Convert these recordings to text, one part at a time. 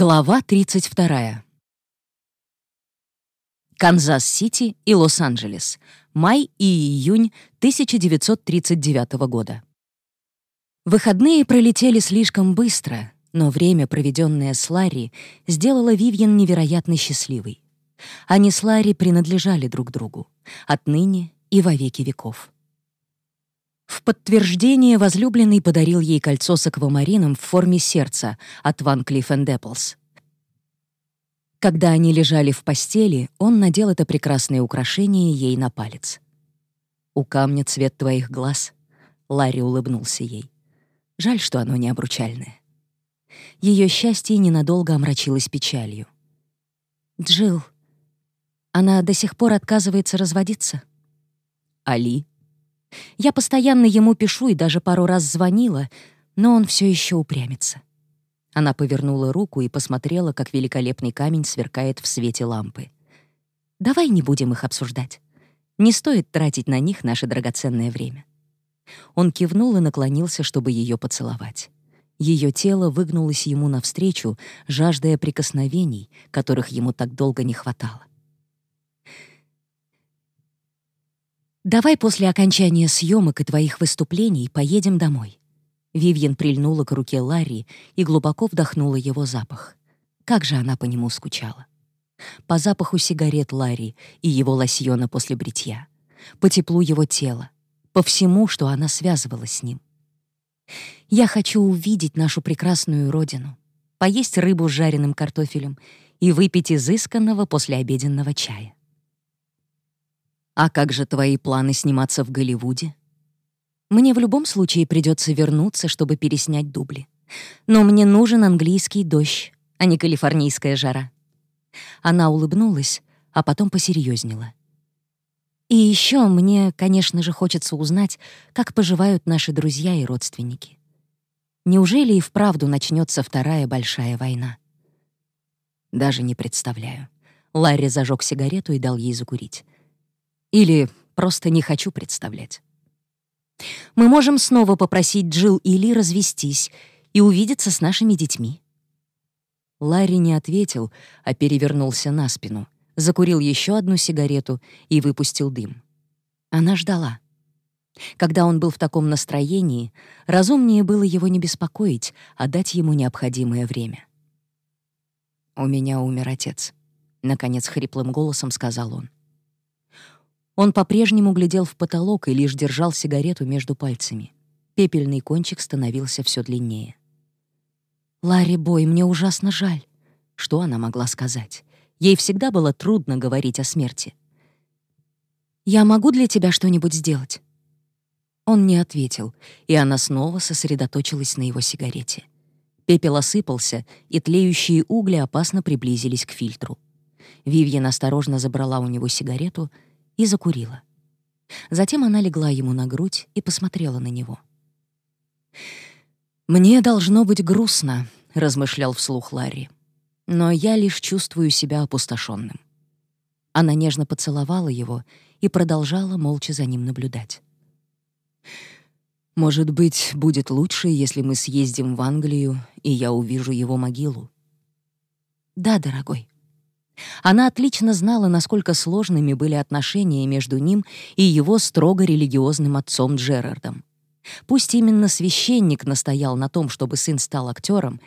Глава 32. Канзас-Сити и Лос-Анджелес. Май и июнь 1939 года. Выходные пролетели слишком быстро, но время, проведенное с Ларри, сделало Вивьен невероятно счастливой. Они с Ларри принадлежали друг другу, отныне и во веки веков. В подтверждение возлюбленный подарил ей кольцо с аквамарином в форме сердца от Van Cleef Arpels. Когда они лежали в постели, он надел это прекрасное украшение ей на палец. «У камня цвет твоих глаз», — Ларри улыбнулся ей. Жаль, что оно не обручальное. Ее счастье ненадолго омрачилось печалью. Джилл, она до сих пор отказывается разводиться? Али я постоянно ему пишу и даже пару раз звонила, но он все еще упрямится. Она повернула руку и посмотрела, как великолепный камень сверкает в свете лампы. «Давай не будем их обсуждать. Не стоит тратить на них наше драгоценное время». Он кивнул и наклонился, чтобы ее поцеловать. Ее тело выгнулось ему навстречу, жаждая прикосновений, которых ему так долго не хватало. «Давай после окончания съемок и твоих выступлений поедем домой». Вивьен прильнула к руке Ларри и глубоко вдохнула его запах. Как же она по нему скучала. По запаху сигарет Ларри и его лосьона после бритья, по теплу его тела, по всему, что она связывала с ним. «Я хочу увидеть нашу прекрасную родину, поесть рыбу с жареным картофелем и выпить изысканного послеобеденного чая. А как же твои планы сниматься в Голливуде? Мне в любом случае придется вернуться, чтобы переснять дубли. Но мне нужен английский дождь, а не калифорнийская жара. Она улыбнулась, а потом посерьезнела. И еще мне, конечно же, хочется узнать, как поживают наши друзья и родственники. Неужели и вправду начнется вторая большая война? Даже не представляю. Ларри зажег сигарету и дал ей закурить. Или просто не хочу представлять. Мы можем снова попросить Джилл и Ли развестись и увидеться с нашими детьми. Ларри не ответил, а перевернулся на спину, закурил еще одну сигарету и выпустил дым. Она ждала. Когда он был в таком настроении, разумнее было его не беспокоить, а дать ему необходимое время. «У меня умер отец», — наконец хриплым голосом сказал он. Он по-прежнему глядел в потолок и лишь держал сигарету между пальцами. Пепельный кончик становился все длиннее. «Ларри Бой, мне ужасно жаль». Что она могла сказать? Ей всегда было трудно говорить о смерти. «Я могу для тебя что-нибудь сделать?» Он не ответил, и она снова сосредоточилась на его сигарете. Пепел осыпался, и тлеющие угли опасно приблизились к фильтру. Вивьен осторожно забрала у него сигарету — и закурила. Затем она легла ему на грудь и посмотрела на него. «Мне должно быть грустно», — размышлял вслух Ларри. «Но я лишь чувствую себя опустошенным». Она нежно поцеловала его и продолжала молча за ним наблюдать. «Может быть, будет лучше, если мы съездим в Англию, и я увижу его могилу?» «Да, дорогой», она отлично знала, насколько сложными были отношения между ним и его строго религиозным отцом Джерардом. Пусть именно священник настоял на том, чтобы сын стал актером,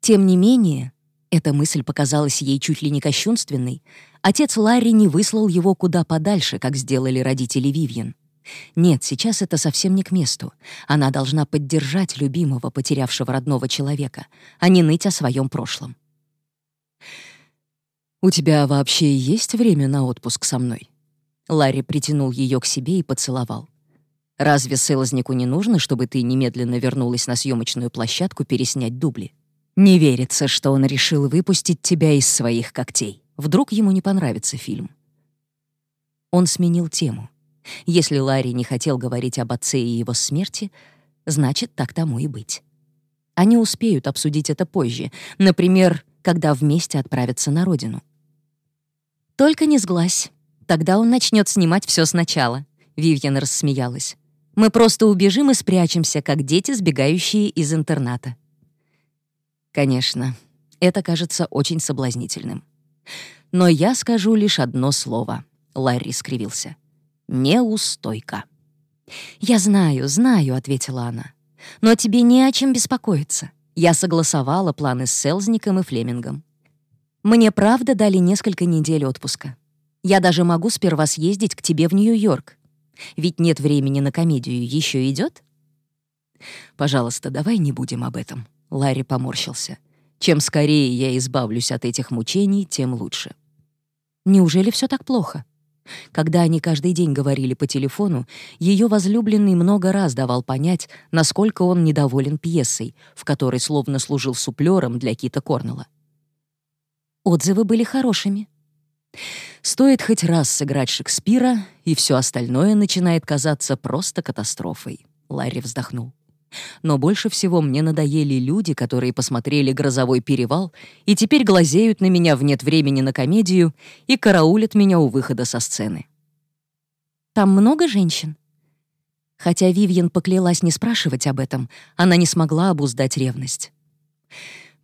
тем не менее, эта мысль показалась ей чуть ли не кощунственной, отец Ларри не выслал его куда подальше, как сделали родители Вивьен. Нет, сейчас это совсем не к месту. Она должна поддержать любимого, потерявшего родного человека, а не ныть о своем прошлом. «У тебя вообще есть время на отпуск со мной?» Ларри притянул ее к себе и поцеловал. «Разве Селознику не нужно, чтобы ты немедленно вернулась на съемочную площадку переснять дубли? Не верится, что он решил выпустить тебя из своих когтей. Вдруг ему не понравится фильм?» Он сменил тему. Если Ларри не хотел говорить об отце и его смерти, значит, так тому и быть. Они успеют обсудить это позже, например, когда вместе отправятся на родину. «Только не сглазь. Тогда он начнет снимать все сначала», — Вивьен рассмеялась. «Мы просто убежим и спрячемся, как дети, сбегающие из интерната». «Конечно. Это кажется очень соблазнительным. Но я скажу лишь одно слово. Ларри скривился. Неустойка. «Я знаю, знаю», — ответила она. «Но тебе не о чем беспокоиться. Я согласовала планы с Селзником и Флемингом. Мне правда дали несколько недель отпуска. Я даже могу сперва съездить к тебе в Нью-Йорк. Ведь нет времени на комедию, еще идет? Пожалуйста, давай не будем об этом. Ларри поморщился. Чем скорее я избавлюсь от этих мучений, тем лучше. Неужели все так плохо? Когда они каждый день говорили по телефону, ее возлюбленный много раз давал понять, насколько он недоволен пьесой, в которой словно служил суплером для Кита Корнелла. Отзывы были хорошими. Стоит хоть раз сыграть Шекспира, и все остальное начинает казаться просто катастрофой. Ларри вздохнул. Но больше всего мне надоели люди, которые посмотрели «Грозовой перевал» и теперь глазеют на меня в нет времени на комедию и караулят меня у выхода со сцены. «Там много женщин?» Хотя Вивьен поклялась не спрашивать об этом, она не смогла обуздать ревность.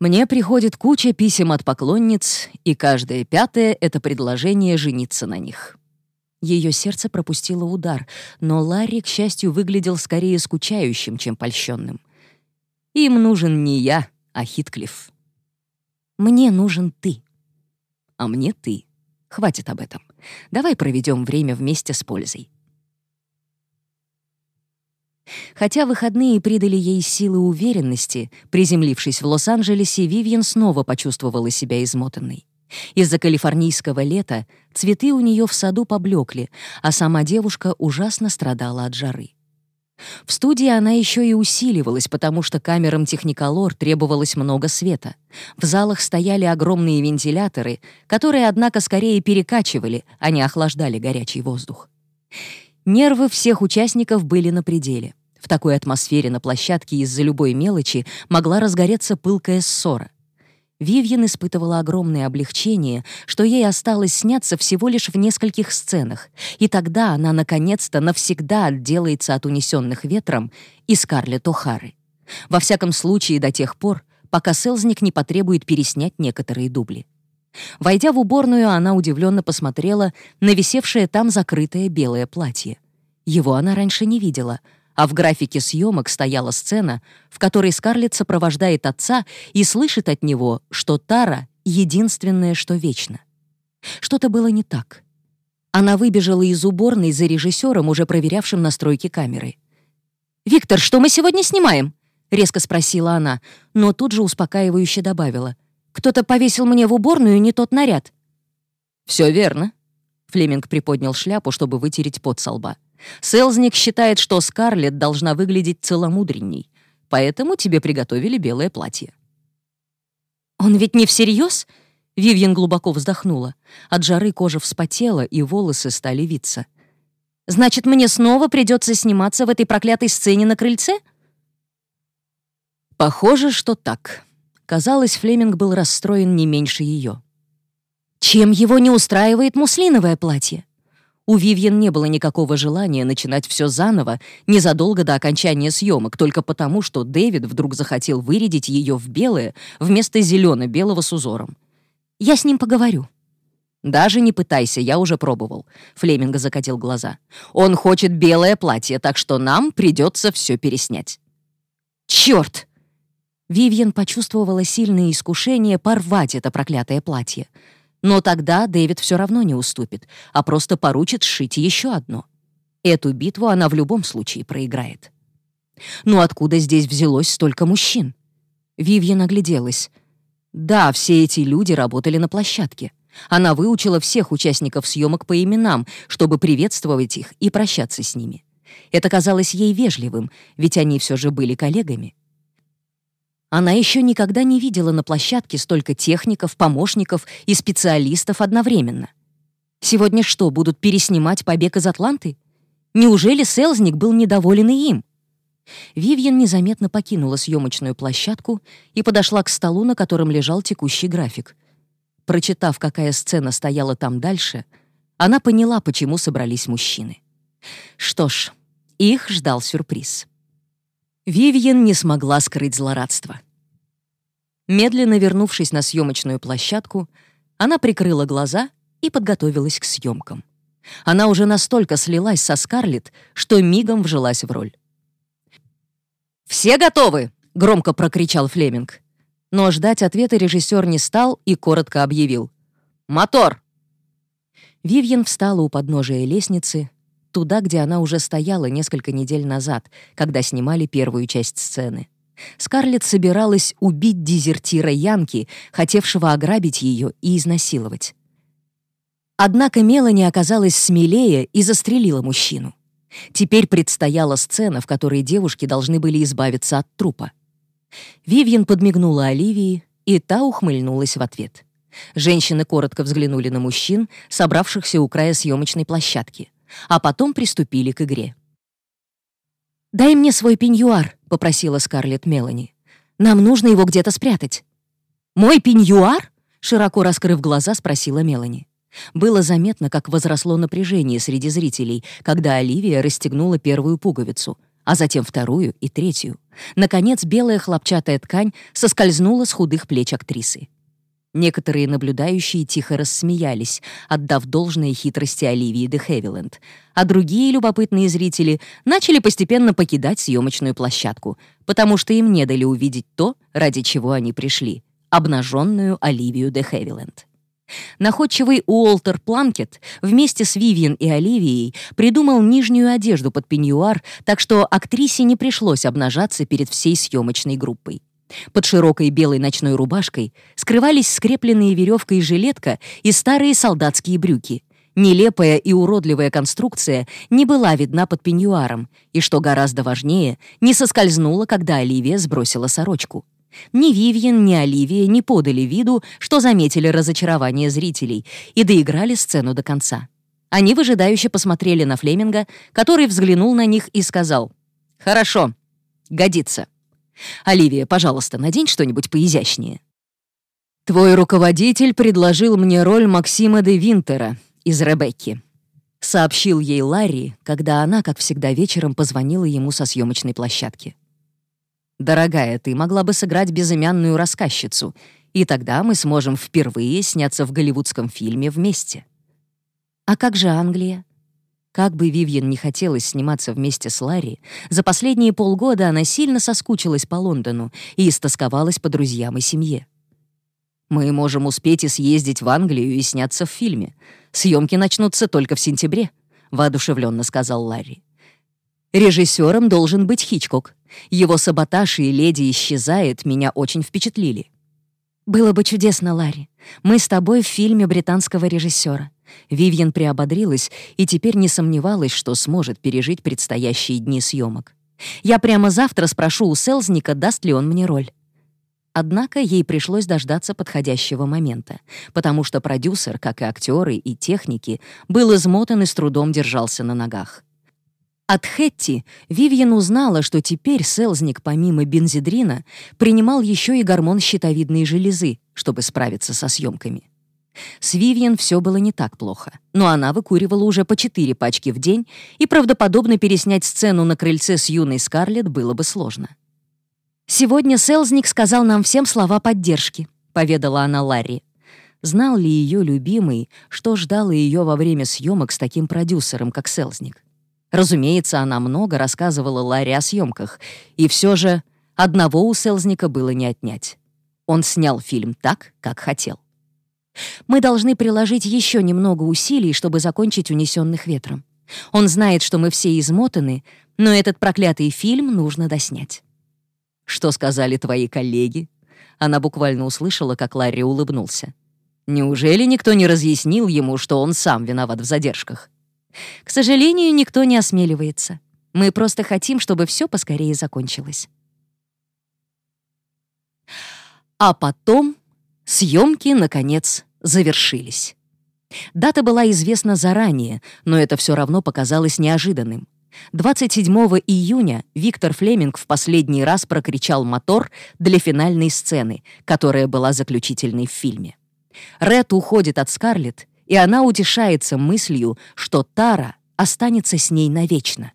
Мне приходит куча писем от поклонниц, и каждое пятое — это предложение жениться на них. Ее сердце пропустило удар, но Ларри, к счастью, выглядел скорее скучающим, чем польщенным. Им нужен не я, а Хитклифф. Мне нужен ты. А мне ты. Хватит об этом. Давай проведем время вместе с пользой. Хотя выходные придали ей силы уверенности, приземлившись в Лос-Анджелесе, Вивьен снова почувствовала себя измотанной. Из-за калифорнийского лета цветы у нее в саду поблекли, а сама девушка ужасно страдала от жары. В студии она еще и усиливалась, потому что камерам техниколор требовалось много света. В залах стояли огромные вентиляторы, которые, однако, скорее перекачивали, а не охлаждали горячий воздух. Нервы всех участников были на пределе. В такой атмосфере на площадке из-за любой мелочи могла разгореться пылкая ссора. Вивьен испытывала огромное облегчение, что ей осталось сняться всего лишь в нескольких сценах, и тогда она наконец-то навсегда отделается от унесенных ветром и Скарлетт О'Хары. Во всяком случае, до тех пор, пока Селзник не потребует переснять некоторые дубли. Войдя в уборную, она удивленно посмотрела на висевшее там закрытое белое платье. Его она раньше не видела, а в графике съемок стояла сцена, в которой Скарлетт сопровождает отца и слышит от него, что Тара — единственное, что вечно. Что-то было не так. Она выбежала из уборной за режиссером, уже проверявшим настройки камеры. «Виктор, что мы сегодня снимаем?» — резко спросила она, но тут же успокаивающе добавила — кто-то повесил мне в уборную не тот наряд». «Все верно». Флеминг приподнял шляпу, чтобы вытереть пот со лба. «Селзник считает, что Скарлетт должна выглядеть целомудренней, поэтому тебе приготовили белое платье». «Он ведь не всерьез?» Вивьен глубоко вздохнула. От жары кожа вспотела, и волосы стали виться. «Значит, мне снова придется сниматься в этой проклятой сцене на крыльце?» «Похоже, что так», Казалось, Флеминг был расстроен не меньше ее. Чем его не устраивает муслиновое платье? У Вивьен не было никакого желания начинать все заново незадолго до окончания съемок, только потому, что Дэвид вдруг захотел вырядить ее в белое вместо зелено-белого с узором. «Я с ним поговорю». «Даже не пытайся, я уже пробовал», — Флеминга закатил глаза. «Он хочет белое платье, так что нам придется все переснять». «Черт!» Вивьен почувствовала сильное искушение порвать это проклятое платье. Но тогда Дэвид все равно не уступит, а просто поручит сшить еще одно. Эту битву она в любом случае проиграет. Но откуда здесь взялось столько мужчин? Вивьен огляделась. Да, все эти люди работали на площадке. Она выучила всех участников съемок по именам, чтобы приветствовать их и прощаться с ними. Это казалось ей вежливым, ведь они все же были коллегами. Она еще никогда не видела на площадке столько техников, помощников и специалистов одновременно. Сегодня что, будут переснимать «Побег из Атланты»? Неужели Селзник был недоволен и им? Вивьен незаметно покинула съемочную площадку и подошла к столу, на котором лежал текущий график. Прочитав, какая сцена стояла там дальше, она поняла, почему собрались мужчины. Что ж, их ждал сюрприз. Вивьен не смогла скрыть злорадство. Медленно вернувшись на съемочную площадку, она прикрыла глаза и подготовилась к съемкам. Она уже настолько слилась со Скарлетт, что мигом вжилась в роль. «Все готовы!» — громко прокричал Флеминг. Но ждать ответа режиссер не стал и коротко объявил. «Мотор!» Вивьен встала у подножия лестницы, туда, где она уже стояла несколько недель назад, когда снимали первую часть сцены. Скарлетт собиралась убить дезертира Янки, хотевшего ограбить ее и изнасиловать. Однако Мелани оказалась смелее и застрелила мужчину. Теперь предстояла сцена, в которой девушки должны были избавиться от трупа. Вивьен подмигнула Оливии, и та ухмыльнулась в ответ. Женщины коротко взглянули на мужчин, собравшихся у края съемочной площадки, а потом приступили к игре. «Дай мне свой пеньюар», — попросила Скарлетт Мелани. «Нам нужно его где-то спрятать». «Мой пеньюар?» — широко раскрыв глаза, спросила Мелани. Было заметно, как возросло напряжение среди зрителей, когда Оливия расстегнула первую пуговицу, а затем вторую и третью. Наконец, белая хлопчатая ткань соскользнула с худых плеч актрисы. Некоторые наблюдающие тихо рассмеялись, отдав должное хитрости Оливии де Хевиленд, а другие любопытные зрители начали постепенно покидать съемочную площадку, потому что им не дали увидеть то, ради чего они пришли — обнаженную Оливию де Хевиленд. Находчивый Уолтер Планкет вместе с Вивиан и Оливией придумал нижнюю одежду под пеньюар, так что актрисе не пришлось обнажаться перед всей съемочной группой. Под широкой белой ночной рубашкой скрывались скрепленные веревкой жилетка и старые солдатские брюки. Нелепая и уродливая конструкция не была видна под пеньюаром, и, что гораздо важнее, не соскользнула, когда Оливия сбросила сорочку. Ни Вивьен, ни Оливия не подали виду, что заметили разочарование зрителей и доиграли сцену до конца. Они выжидающе посмотрели на Флеминга, который взглянул на них и сказал «Хорошо, годится». «Оливия, пожалуйста, надень что-нибудь поизящнее». «Твой руководитель предложил мне роль Максима де Винтера из «Ребекки», — сообщил ей Ларри, когда она, как всегда, вечером позвонила ему со съемочной площадки. «Дорогая, ты могла бы сыграть безымянную рассказчицу, и тогда мы сможем впервые сняться в голливудском фильме вместе». «А как же Англия?» Как бы Вивьен не хотелось сниматься вместе с Ларри, за последние полгода она сильно соскучилась по Лондону и истосковалась по друзьям и семье. «Мы можем успеть и съездить в Англию и сняться в фильме. Съемки начнутся только в сентябре», — воодушевленно сказал Ларри. «Режиссером должен быть Хичкок. Его саботаж и «Леди исчезает» меня очень впечатлили. «Было бы чудесно, Ларри. Мы с тобой в фильме британского режиссера. Вивьен приободрилась и теперь не сомневалась, что сможет пережить предстоящие дни съемок. «Я прямо завтра спрошу у Селзника, даст ли он мне роль». Однако ей пришлось дождаться подходящего момента, потому что продюсер, как и актеры и техники, был измотан и с трудом держался на ногах. От Хетти Вивьен узнала, что теперь Селзник помимо бензидрина принимал еще и гормон щитовидной железы, чтобы справиться со съемками. С Вивьен все было не так плохо, но она выкуривала уже по четыре пачки в день, и правдоподобно переснять сцену на крыльце с юной Скарлетт было бы сложно. «Сегодня Селзник сказал нам всем слова поддержки», — поведала она Ларри. Знал ли ее любимый, что ждало ее во время съемок с таким продюсером, как Селзник? Разумеется, она много рассказывала Ларри о съемках, и все же одного у Селзника было не отнять. Он снял фильм так, как хотел. Мы должны приложить еще немного усилий, чтобы закончить «Унесенных ветром». Он знает, что мы все измотаны, но этот проклятый фильм нужно доснять. «Что сказали твои коллеги?» Она буквально услышала, как Ларри улыбнулся. «Неужели никто не разъяснил ему, что он сам виноват в задержках?» «К сожалению, никто не осмеливается. Мы просто хотим, чтобы все поскорее закончилось». А потом Съемки, наконец, завершились. Дата была известна заранее, но это все равно показалось неожиданным. 27 июня Виктор Флеминг в последний раз прокричал мотор для финальной сцены, которая была заключительной в фильме. Ред уходит от Скарлетт, и она утешается мыслью, что Тара останется с ней навечно.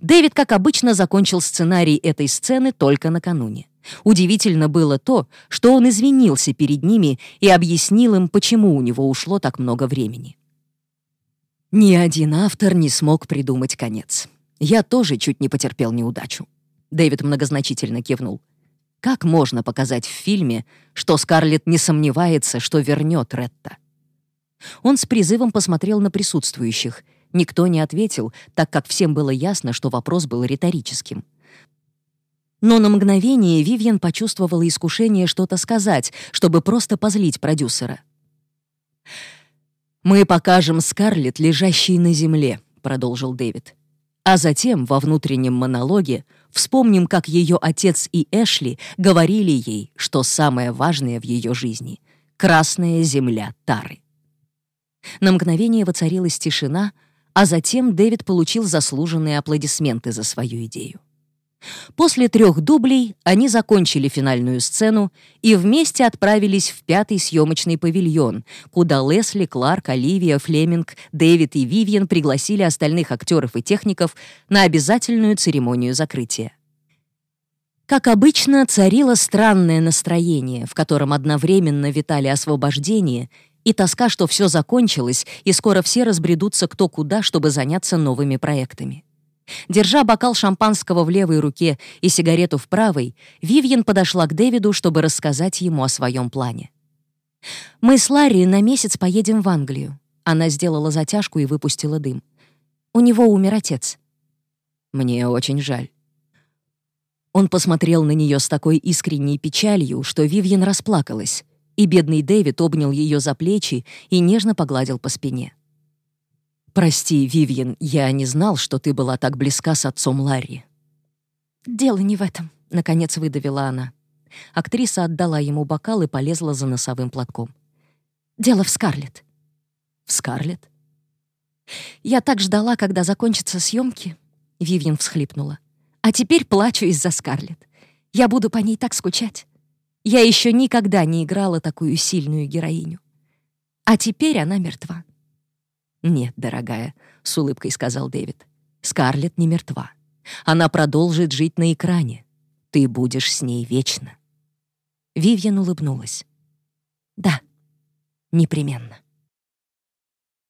Дэвид, как обычно, закончил сценарий этой сцены только накануне. Удивительно было то, что он извинился перед ними и объяснил им, почему у него ушло так много времени. Ни один автор не смог придумать конец. Я тоже чуть не потерпел неудачу. Дэвид многозначительно кивнул. Как можно показать в фильме, что Скарлетт не сомневается, что вернет Ретта? Он с призывом посмотрел на присутствующих. Никто не ответил, так как всем было ясно, что вопрос был риторическим. Но на мгновение Вивьен почувствовала искушение что-то сказать, чтобы просто позлить продюсера. «Мы покажем Скарлетт, лежащей на земле», — продолжил Дэвид. А затем, во внутреннем монологе, вспомним, как ее отец и Эшли говорили ей, что самое важное в ее жизни — красная земля Тары. На мгновение воцарилась тишина, а затем Дэвид получил заслуженные аплодисменты за свою идею. После трех дублей они закончили финальную сцену и вместе отправились в пятый съемочный павильон, куда Лесли, Кларк, Оливия, Флеминг, Дэвид и Вивьен пригласили остальных актеров и техников на обязательную церемонию закрытия. Как обычно, царило странное настроение, в котором одновременно витали освобождение и тоска, что все закончилось, и скоро все разбредутся кто куда, чтобы заняться новыми проектами. Держа бокал шампанского в левой руке и сигарету в правой, Вивьен подошла к Дэвиду, чтобы рассказать ему о своем плане. «Мы с Ларри на месяц поедем в Англию». Она сделала затяжку и выпустила дым. «У него умер отец». «Мне очень жаль». Он посмотрел на нее с такой искренней печалью, что Вивьен расплакалась, и бедный Дэвид обнял ее за плечи и нежно погладил по спине. «Прости, Вивьен, я не знал, что ты была так близка с отцом Ларри». «Дело не в этом», — наконец выдавила она. Актриса отдала ему бокал и полезла за носовым платком. «Дело в Скарлетт». «В Скарлетт?» «Я так ждала, когда закончатся съемки», — Вивьен всхлипнула. «А теперь плачу из-за Скарлетт. Я буду по ней так скучать. Я еще никогда не играла такую сильную героиню. А теперь она мертва». «Нет, дорогая», — с улыбкой сказал Дэвид. «Скарлетт не мертва. Она продолжит жить на экране. Ты будешь с ней вечно». Вивьен улыбнулась. «Да, непременно».